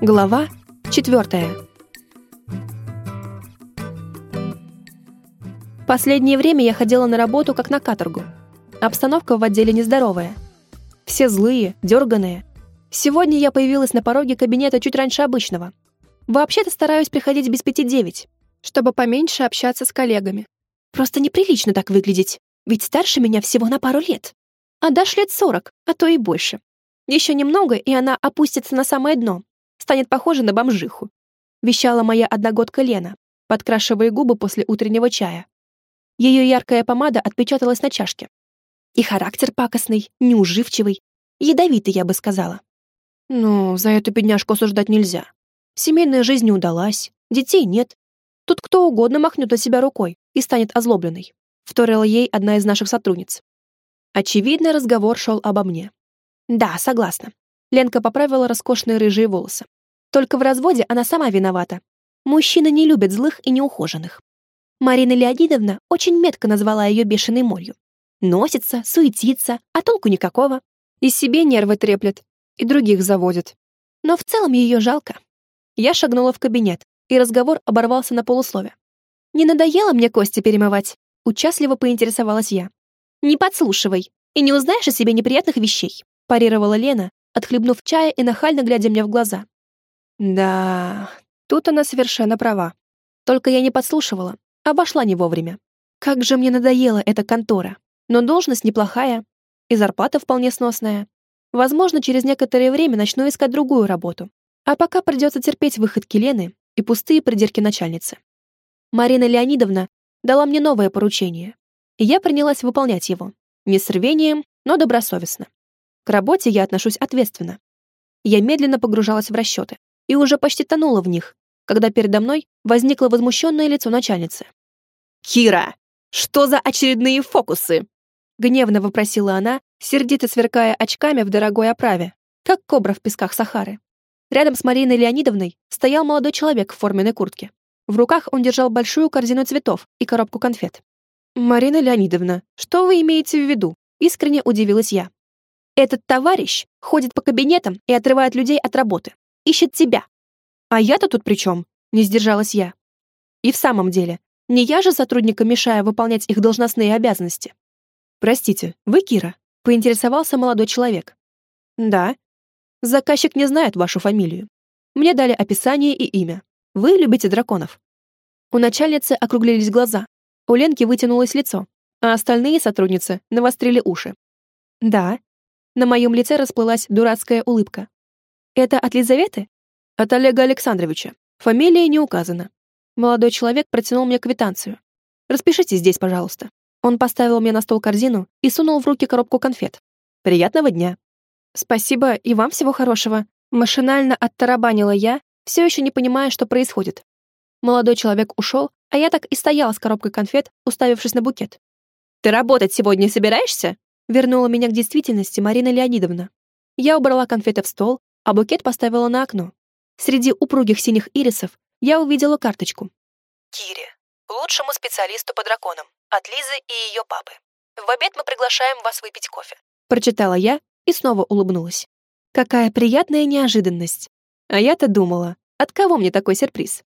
Глава четвертая. Последнее время я ходила на работу как на каторгу. Обстановка в отделе нездоровая. Все злые, дерганые. Сегодня я появилась на пороге кабинета чуть раньше обычного. Вообще-то стараюсь приходить без пяти девять, чтобы поменьше общаться с коллегами. Просто неприлично так выглядеть, ведь старше меня всего на пару лет. А дашь лет сорок, а то и больше. Еще немного, и она опустится на самое дно, станет похожа на бомжиху. Вещала моя одногодка Лена, подкрашивая губы после утреннего чая. Ее яркая помада отпечаталась на чашке. И характер пакостный, неуживчивый, ядовитый, я бы сказала. Ну, за эту бедняжку осуждать нельзя. Семейная жизнь не удалась, детей нет. Тут кто угодно махнет на себя рукой и станет озлобленной, вторила ей одна из наших сотрудниц. Очевидно, разговор шел обо мне. Да, согласна. Ленка поправила роскошные рыжие волосы. Только в разводе она сама виновата. Мужчины не любят злых и неухоженных. Марина Леонидовна очень метко назвала ее бешеной молью. Носится, суетится, а толку никакого. И себе нервы треплет, и других заводит. Но в целом ее жалко. Я шагнула в кабинет, и разговор оборвался на полуслове. «Не надоело мне кости перемывать?» Участливо поинтересовалась я. «Не подслушивай, и не узнаешь о себе неприятных вещей», парировала Лена, отхлебнув чая и нахально глядя мне в глаза. Да, тут она совершенно права. Только я не подслушивала, обошла не вовремя. Как же мне надоела эта контора. Но должность неплохая, и зарплата вполне сносная. Возможно, через некоторое время начну искать другую работу. А пока придется терпеть выходки Лены и пустые придирки начальницы. Марина Леонидовна дала мне новое поручение, и я принялась выполнять его. Не с рвением, но добросовестно. К работе я отношусь ответственно. Я медленно погружалась в расчеты и уже почти тонула в них, когда передо мной возникло возмущенное лицо начальницы. «Кира, что за очередные фокусы?» Гневно вопросила она, сердито сверкая очками в дорогой оправе, как кобра в песках Сахары. Рядом с Мариной Леонидовной стоял молодой человек в форменной куртке. В руках он держал большую корзину цветов и коробку конфет. «Марина Леонидовна, что вы имеете в виду?» Искренне удивилась я. Этот товарищ ходит по кабинетам и отрывает людей от работы. Ищет тебя. А я-то тут при чем? Не сдержалась я. И в самом деле, не я же сотрудникам мешаю выполнять их должностные обязанности. Простите, вы Кира? Поинтересовался молодой человек. Да. Заказчик не знает вашу фамилию. Мне дали описание и имя. Вы любите драконов. У начальницы округлились глаза. У Ленки вытянулось лицо, а остальные сотрудницы навострили уши. Да, на моем лице расплылась дурацкая улыбка. «Это от Лизаветы?» «От Олега Александровича. Фамилия не указана». Молодой человек протянул мне квитанцию. «Распишите здесь, пожалуйста». Он поставил мне на стол корзину и сунул в руки коробку конфет. «Приятного дня». «Спасибо, и вам всего хорошего». Машинально оттарабанила я, все еще не понимая, что происходит. Молодой человек ушел, а я так и стояла с коробкой конфет, уставившись на букет. «Ты работать сегодня собираешься?» Вернула меня к действительности Марина Леонидовна. Я убрала конфеты в стол, а букет поставила на окно. Среди упругих синих ирисов я увидела карточку. Кире, лучшему специалисту по драконам, от Лизы и ее папы. В обед мы приглашаем вас выпить кофе. Прочитала я и снова улыбнулась. Какая приятная неожиданность. А я-то думала, от кого мне такой сюрприз?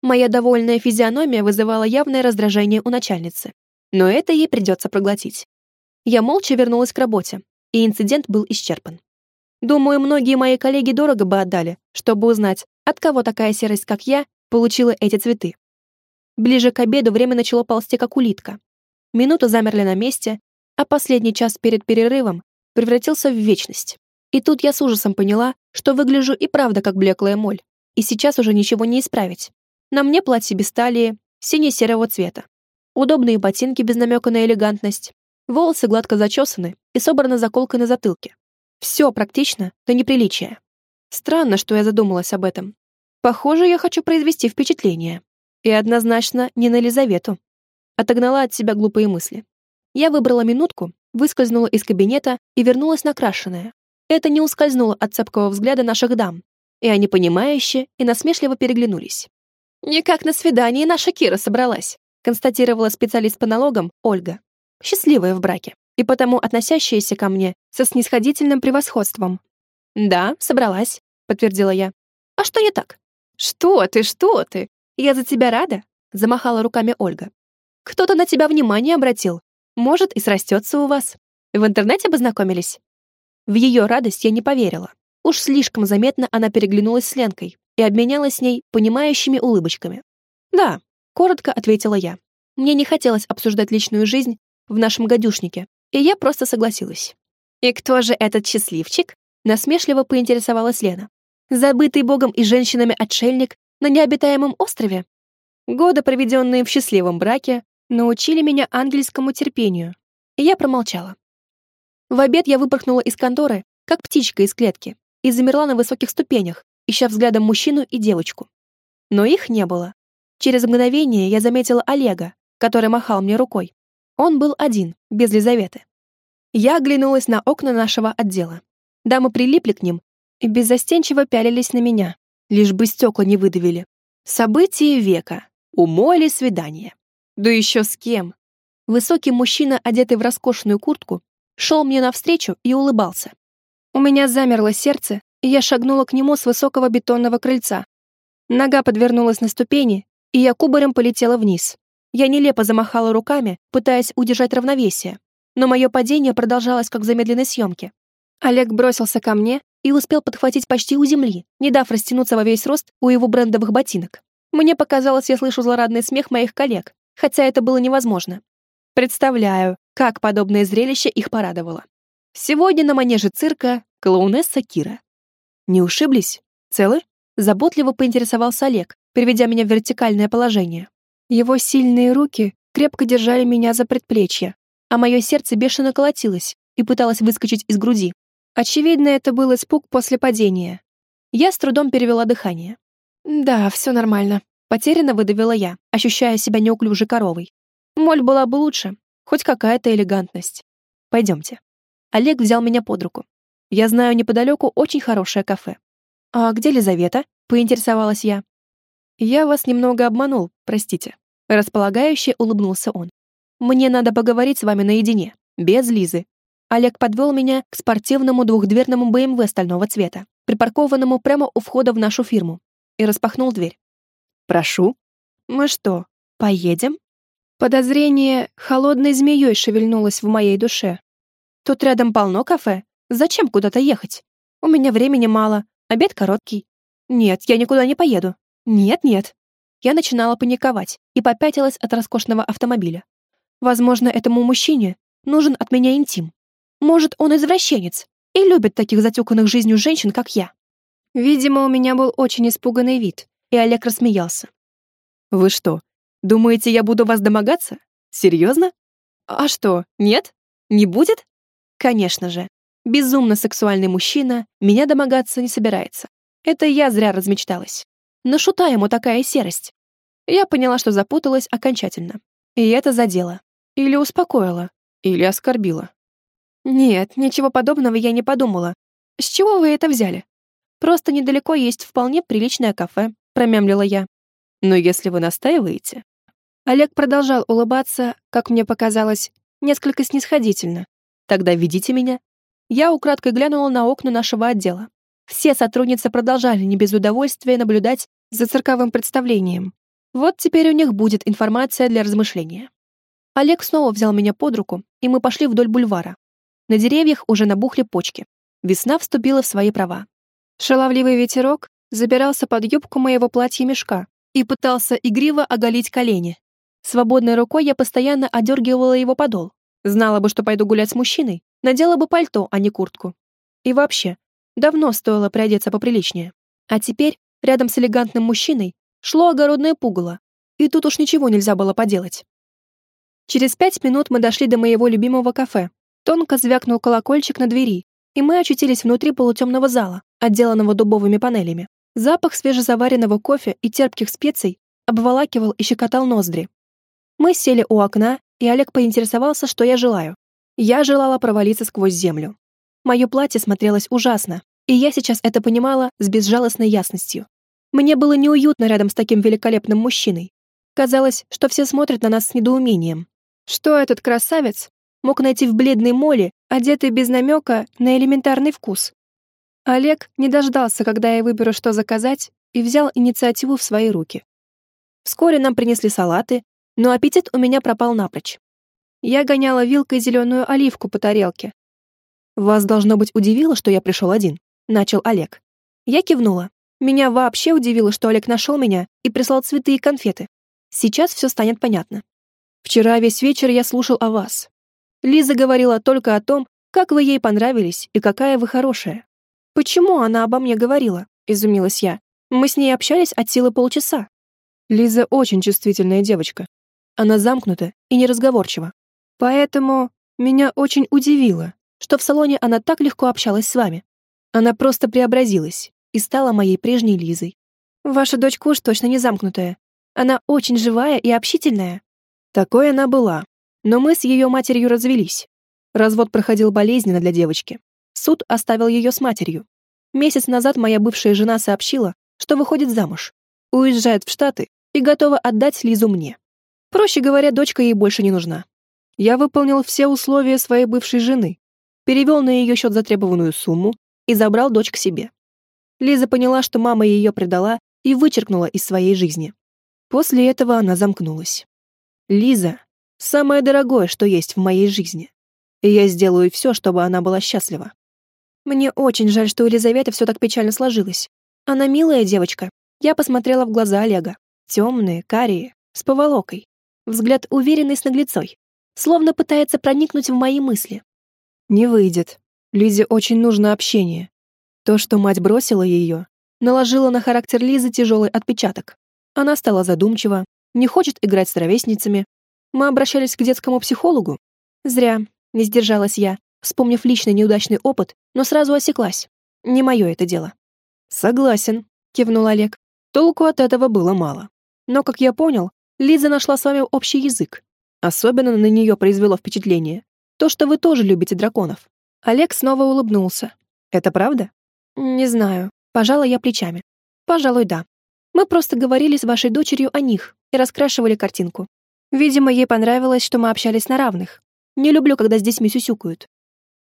Моя довольная физиономия вызывала явное раздражение у начальницы. Но это ей придется проглотить. Я молча вернулась к работе, и инцидент был исчерпан. Думаю, многие мои коллеги дорого бы отдали, чтобы узнать, от кого такая серость, как я, получила эти цветы. Ближе к обеду время начало ползти, как улитка. Минуты замерли на месте, а последний час перед перерывом превратился в вечность. И тут я с ужасом поняла, что выгляжу и правда как блеклая моль, и сейчас уже ничего не исправить. На мне платье без талии, сине-серого цвета. Удобные ботинки без намека на элегантность, Волосы гладко зачесаны и собраны заколкой на затылке. Все практично до неприличия. Странно, что я задумалась об этом. Похоже, я хочу произвести впечатление. И однозначно не на Елизавету. Отогнала от себя глупые мысли. Я выбрала минутку, выскользнула из кабинета и вернулась накрашенная. Это не ускользнуло от цепкого взгляда наших дам, и они понимающе и насмешливо переглянулись. «Не как на свидании наша Кира собралась», констатировала специалист по налогам Ольга счастливая в браке, и потому относящаяся ко мне со снисходительным превосходством. «Да, собралась», — подтвердила я. А что не так? Что ты, что ты? Я за тебя рада, замахала руками Ольга. Кто-то на тебя внимание обратил. Может, и срастется у вас. В интернете познакомились? В ее радость я не поверила. Уж слишком заметно она переглянулась с Ленкой и обменялась с ней понимающими улыбочками. «Да», — коротко ответила я. Мне не хотелось обсуждать личную жизнь в нашем гадюшнике, и я просто согласилась. «И кто же этот счастливчик?» — насмешливо поинтересовалась Лена. «Забытый богом и женщинами отшельник на необитаемом острове?» Годы, проведенные в счастливом браке, научили меня ангельскому терпению, и я промолчала. В обед я выпорхнула из конторы, как птичка из клетки, и замерла на высоких ступенях, ища взглядом мужчину и девочку. Но их не было. Через мгновение я заметила Олега, который махал мне рукой. Он был один, без Лизаветы. Я оглянулась на окна нашего отдела. Дамы прилипли к ним и беззастенчиво пялились на меня, лишь бы стекла не выдавили. Событие века. Умоли свидание. Да еще с кем? Высокий мужчина, одетый в роскошную куртку, шел мне навстречу и улыбался. У меня замерло сердце, и я шагнула к нему с высокого бетонного крыльца. Нога подвернулась на ступени, и я кубарем полетела вниз. Я нелепо замахала руками, пытаясь удержать равновесие, но мое падение продолжалось как в замедленной съемке. Олег бросился ко мне и успел подхватить почти у земли, не дав растянуться во весь рост у его брендовых ботинок. Мне показалось, я слышу злорадный смех моих коллег, хотя это было невозможно. Представляю, как подобное зрелище их порадовало. Сегодня на манеже цирка клоунесса Кира. Не ушиблись? Целы? Заботливо поинтересовался Олег, приведя меня в вертикальное положение. Его сильные руки крепко держали меня за предплечье, а мое сердце бешено колотилось и пыталось выскочить из груди. Очевидно, это был испуг после падения. Я с трудом перевела дыхание. «Да, все нормально», — потерянно выдавила я, ощущая себя неуклюжей коровой. Моль была бы лучше, хоть какая-то элегантность. Пойдемте. Олег взял меня под руку. Я знаю неподалеку очень хорошее кафе. А где Лизавета? Поинтересовалась я. Я вас немного обманул, простите. Располагающе улыбнулся он. Мне надо поговорить с вами наедине, без Лизы. Олег подвел меня к спортивному двухдверному БМВ стального цвета, припаркованному прямо у входа в нашу фирму, и распахнул дверь. «Прошу». «Мы что, поедем?» Подозрение холодной змеей шевельнулось в моей душе. Тут рядом полно кафе. Зачем куда-то ехать? У меня времени мало, обед короткий. Нет, я никуда не поеду. Нет, нет. Я начинала паниковать и попятилась от роскошного автомобиля. Возможно, этому мужчине нужен от меня интим. Может, он извращенец и любит таких затюканных жизнью женщин, как я. Видимо, у меня был очень испуганный вид, и Олег рассмеялся. «Вы что, Думаете, я буду вас домогаться? Серьезно? А что, нет? Не будет? Конечно же. Безумно сексуальный мужчина меня домогаться не собирается. Это я зря размечталась. На шута ему такая серость. Я поняла, что запуталась окончательно. И это задело. Или успокоило, или оскорбило. Нет, ничего подобного я не подумала. С чего вы это взяли? Просто недалеко есть вполне приличное кафе, промямлила я. Но если вы настаиваете, Олег продолжал улыбаться, как мне показалось, несколько снисходительно. «Тогда ведите меня». Я украдкой глянула на окна нашего отдела. Все сотрудницы продолжали не без удовольствия наблюдать за цирковым представлением. Вот теперь у них будет информация для размышления. Олег снова взял меня под руку, и мы пошли вдоль бульвара. На деревьях уже набухли почки. Весна вступила в свои права. Шаловливый ветерок забирался под юбку моего платья-мешка и пытался игриво оголить колени. Свободной рукой я постоянно одергивала его подол. Знала бы, что пойду гулять с мужчиной, надела бы пальто, а не куртку. И вообще, давно стоило приодеться поприличнее. А теперь, рядом с элегантным мужчиной, шло огородное пугало, и тут уж ничего нельзя было поделать. Через пять минут мы дошли до моего любимого кафе. Тонко звякнул колокольчик на двери, и мы очутились внутри полутемного зала, отделанного дубовыми панелями. Запах свежезаваренного кофе и терпких специй обволакивал и щекотал ноздри. Мы сели у окна, и Олег поинтересовался, что я желаю. Я желала провалиться сквозь землю. Мое платье смотрелось ужасно, и я сейчас это понимала с безжалостной ясностью. Мне было неуютно рядом с таким великолепным мужчиной. Казалось, что все смотрят на нас с недоумением. Что этот красавец мог найти в бледной моле, одетый без намека на элементарный вкус? Олег не дождался, когда я выберу, что заказать, и взял инициативу в свои руки. Вскоре нам принесли салаты, но аппетит у меня пропал напрочь. Я гоняла вилкой зеленую оливку по тарелке. «Вас, должно быть, удивило, что я пришел один», — начал Олег. Я кивнула. Меня вообще удивило, что Олег нашел меня и прислал цветы и конфеты. Сейчас все станет понятно. Вчера весь вечер я слушал о вас. Лиза говорила только о том, как вы ей понравились и какая вы хорошая. Почему она обо мне говорила? Изумилась я. Мы с ней общались от силы полчаса. Лиза очень чувствительная девочка. Она замкнута и неразговорчива. Поэтому меня очень удивило, что в салоне она так легко общалась с вами. Она просто преобразилась и стала моей прежней Лизой. Ваша дочка уж точно не замкнутая. Она очень живая и общительная. Такой она была. Но мы с ее матерью развелись. Развод проходил болезненно для девочки. Суд оставил ее с матерью. Месяц назад моя бывшая жена сообщила, что выходит замуж, уезжает в Штаты и готова отдать Лизу мне. Проще говоря, дочка ей больше не нужна. Я выполнил все условия своей бывшей жены, перевел на ее счет затребованную сумму и забрал дочь к себе. Лиза поняла, что мама ее предала и вычеркнула из своей жизни. После этого она замкнулась. Лиза — самое дорогое, что есть в моей жизни. И я сделаю все, чтобы она была счастлива. Мне очень жаль, что у Елизаветы все так печально сложилось. Она милая девочка. Я посмотрела в глаза Олега. Темные, карие, с поволокой. Взгляд уверенный с наглецой. Словно пытается проникнуть в мои мысли. Не выйдет. Лизе очень нужно общение. То, что мать бросила ее, наложило на характер Лизы тяжелый отпечаток. Она стала задумчива, не хочет играть с ровесницами. Мы обращались к детскому психологу. Зря, не сдержалась я, вспомнив личный неудачный опыт, но сразу осеклась. Не мое это дело. Согласен, кивнул Олег. Толку от этого было мало. Но, как я понял, Лиза нашла с вами общий язык. Особенно на нее произвело впечатление то, что вы тоже любите драконов. Олег снова улыбнулся. Это правда? Не знаю. Пожала я плечами. Пожалуй, да. Мы просто говорили с вашей дочерью о них и раскрашивали картинку. Видимо, ей понравилось, что мы общались на равных. Не люблю, когда с детьми сюсюкают.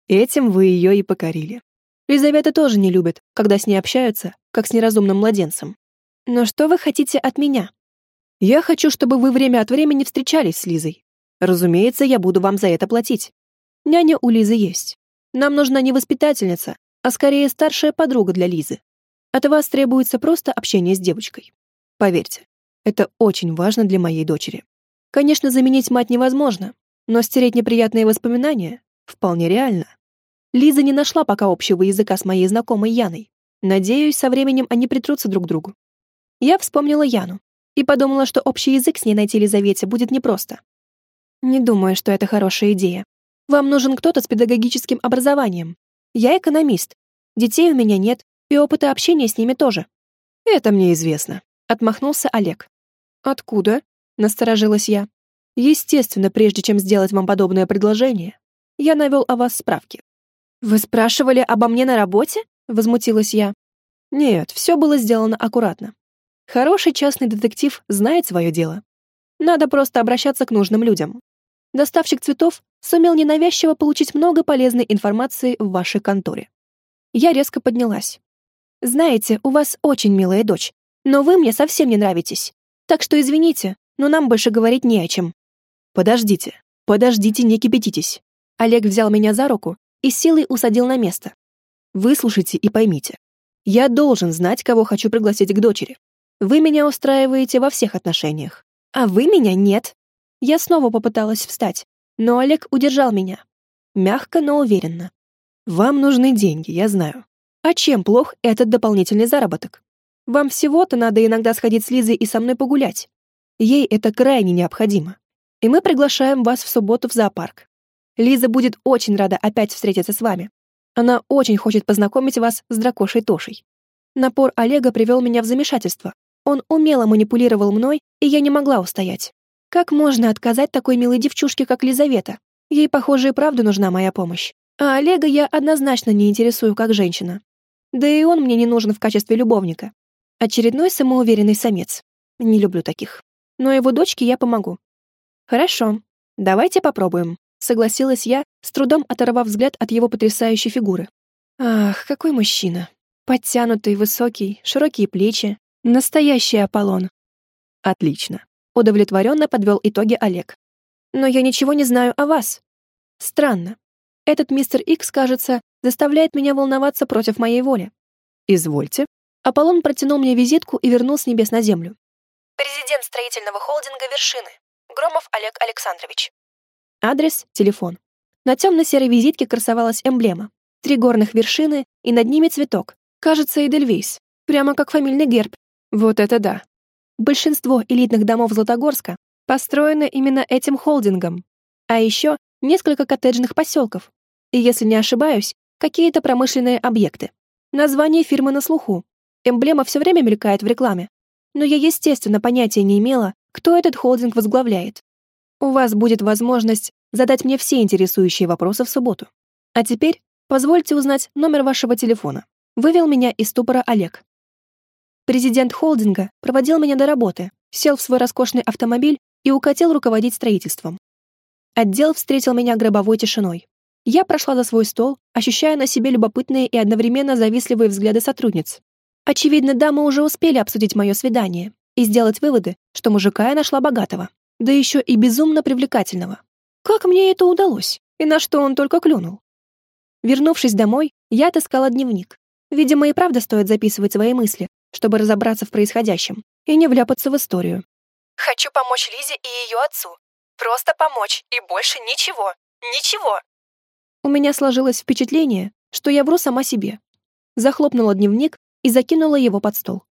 Этим вы ее и покорили. Лизавета тоже не любит, когда с ней общаются, как с неразумным младенцем. Но что вы хотите от меня? Я хочу, чтобы вы время от времени встречались с Лизой. Разумеется, я буду вам за это платить. Няня у Лизы есть. Нам нужна не воспитательница, а скорее старшая подруга для Лизы. От вас требуется просто общение с девочкой. Поверьте, это очень важно для моей дочери. Конечно, заменить мать невозможно, но стереть неприятные воспоминания вполне реально. Лиза не нашла пока общего языка с моей знакомой Яной. Надеюсь, со временем они притрутся друг к другу. Я вспомнила Яну и подумала, что общий язык с ней найти Лизавете будет непросто. Не думаю, что это хорошая идея. Вам нужен кто-то с педагогическим образованием. Я экономист. Детей у меня нет, и опыта общения с ними тоже. Это мне известно, отмахнулся Олег. Откуда? Насторожилась я. Естественно, прежде чем сделать вам подобное предложение, я навел о вас справки. Вы спрашивали обо мне на работе? Возмутилась я. Нет, все было сделано аккуратно. Хороший частный детектив знает свое дело. Надо просто обращаться к нужным людям. Доставщик цветов сумел ненавязчиво получить много полезной информации в вашей конторе. Я резко поднялась. Знаете, у вас очень милая дочь, но вы мне совсем не нравитесь. Так что извините, но нам больше говорить не о чем. Подождите, подождите, не кипятитесь. Олег взял меня за руку и силой усадил на место. Выслушайте и поймите. Я должен знать, кого хочу пригласить к дочери. Вы меня устраиваете во всех отношениях, а вы меня нет. Я снова попыталась встать, но Олег удержал меня. Мягко, но уверенно. Вам нужны деньги, я знаю. А чем плох этот дополнительный заработок? Вам всего-то надо иногда сходить с Лизой и со мной погулять. Ей это крайне необходимо. И мы приглашаем вас в субботу в зоопарк. Лиза будет очень рада опять встретиться с вами. Она очень хочет познакомить вас с дракошей Тошей. Напор Олега привел меня в замешательство. Он умело манипулировал мной, и я не могла устоять. Как можно отказать такой милой девчушке, как Лизавета? Ей, похоже, и правда нужна моя помощь. А Олега я однозначно не интересую как женщина. Да и он мне не нужен в качестве любовника. Очередной самоуверенный самец. Не люблю таких. Но его дочке я помогу. Хорошо, давайте попробуем, согласилась я, с трудом оторвав взгляд от его потрясающей фигуры. Ах, какой мужчина. Подтянутый, высокий, широкие плечи. Настоящий Аполлон. Отлично. Удовлетворенно подвел итоги Олег. Но я ничего не знаю о вас. Странно. Этот мистер Икс, кажется, заставляет меня волноваться против моей воли. Извольте. Аполлон протянул мне визитку и вернул с небес на землю. Президент строительного холдинга «Вершины». Громов Олег Александрович. Адрес, телефон. На темно-серой визитке красовалась эмблема. Три горных вершины и над ними цветок. Кажется, Эдельвейс. Прямо как фамильный герб. Вот это да. Большинство элитных домов Златогорска построено именно этим холдингом. А еще несколько коттеджных поселков. И, если не ошибаюсь, какие-то промышленные объекты. Название фирмы на слуху. Эмблема все время мелькает в рекламе. Но я, естественно, понятия не имела, кто этот холдинг возглавляет. У вас будет возможность задать мне все интересующие вопросы в субботу. А теперь позвольте узнать номер вашего телефона. Вывел меня из ступора Олег. Президент холдинга проводил меня до работы, сел в свой роскошный автомобиль и укатил руководить строительством. Отдел встретил меня гробовой тишиной. Я прошла за свой стол, ощущая на себе любопытные и одновременно завистливые взгляды сотрудниц. Очевидно, дамы уже успели обсудить мое свидание и сделать выводы, что мужика я нашла богатого, да еще и безумно привлекательного. Как мне это удалось? И на что он только клюнул? Вернувшись домой, я отыскала дневник. Видимо, и правда стоит записывать свои мысли, чтобы разобраться в происходящем и не вляпаться в историю. Хочу помочь Лизе и ее отцу. Просто помочь, и больше ничего. Ничего. У меня сложилось впечатление, что я вру сама себе. Захлопнула дневник и закинула его под стол.